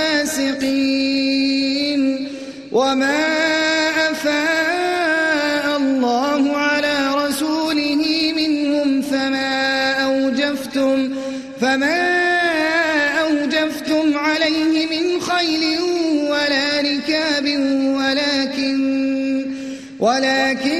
الفاسقين. وما أفاء الله على رسوله منهم فما أوجفتم فما أوجفتم عليه من خيل ولا ركاب ولكن ولكن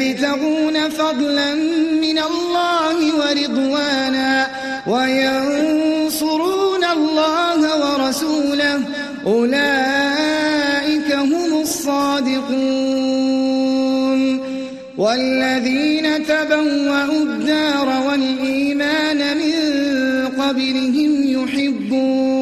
يبتغون فضلا من الله ورضوانا وينصرون الله ورسوله. أولئك هم الصادقون. والذين تبوأوا الدار والإيمان من قبلهم يحبون.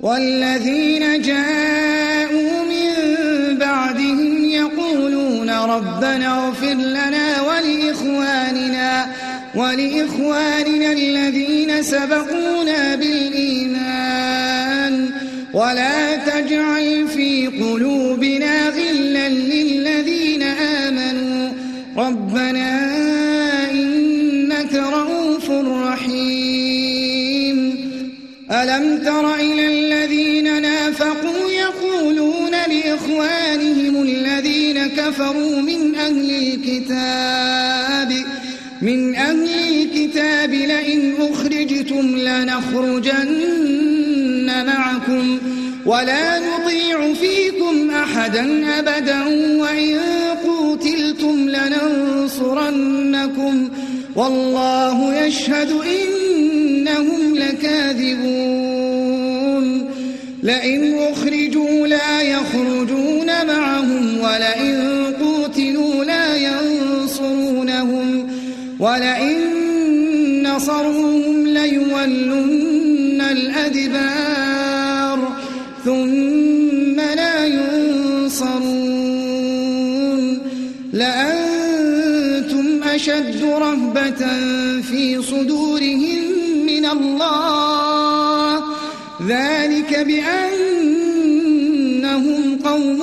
والذين جاءوا من بعدهم يقولون ربنا اغفر لنا ولإخواننا ولإخواننا الذين سبقونا بالإيمان. ولا تجعل كفروا من أهل الكتاب من أهل الكتاب لئن أخرجتم لنخرجن معكم ولا نطيع فيكم أحدا أبدا وإن قوتلتم لننصرنكم والله يشهد إنهم لكاذبون. لئن أخرجوا ولئن نصروهم ليولن الأدبار ثم لا ينصرون. لأنتم أشد رهبة في صدورهم من الله. ذلك بأنهم قوم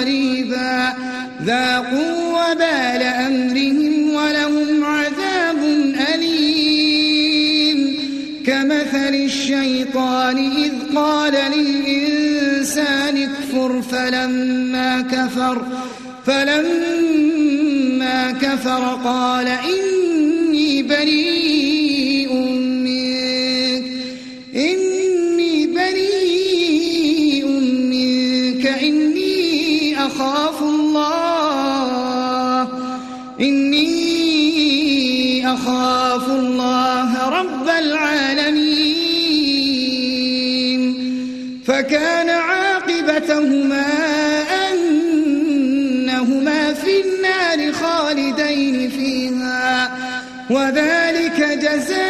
قريبا. ذاقوا وبال أمرهم ولهم عذاب أليم. كمثل الشيطان إذ قال للإنسان اكفر فلما كفر فلما كفر قال إني بريء العالمين. فكان عاقبتهما أنهما في النار خالدين فيها وذلك جزاء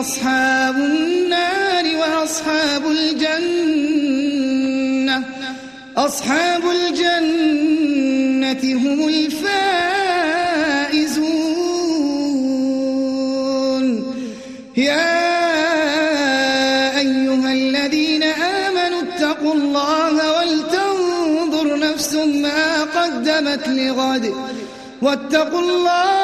أصحاب النار وأصحاب الجنة. أصحاب الجنة هم الفائزون. يا أيها الذين آمنوا اتقوا الله ولتنظر نفس ما قدمت لغد. واتقوا الله